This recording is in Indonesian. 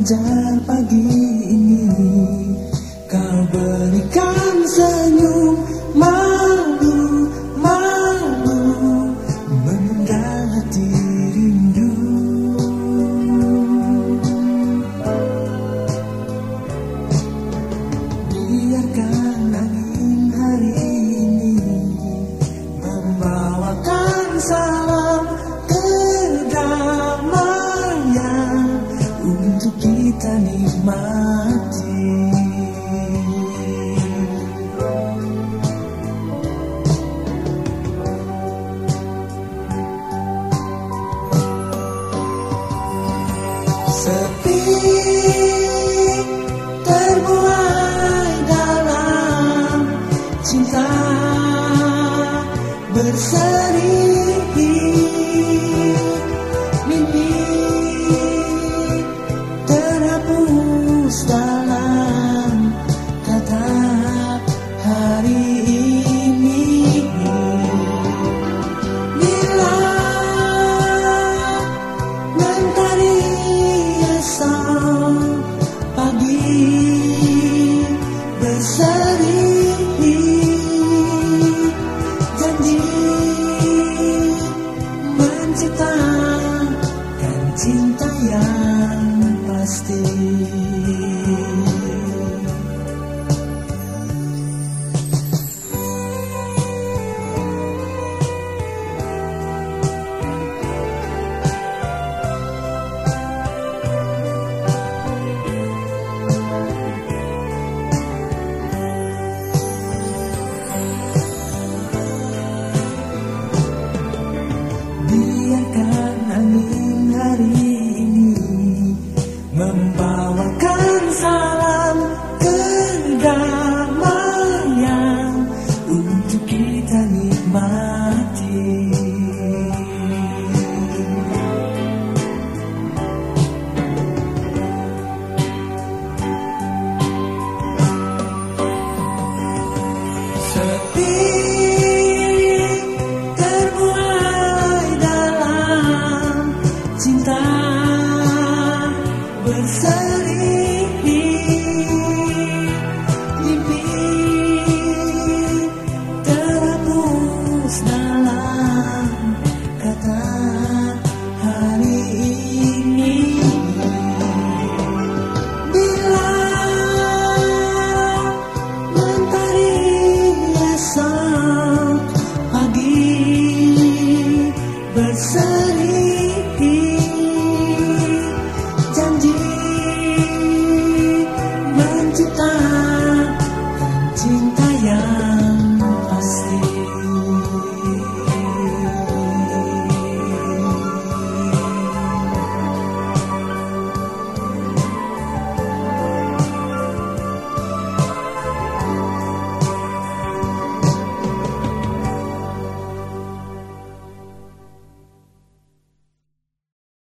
fajar pagi ini. Kau berikan senyum malu, malu Menunda hati rindu. Biarkan angin hari ini Membawakan salam Sepi terbuai dalam cinta. Berseri mimpi terhapus Biarkan angin hari ini inside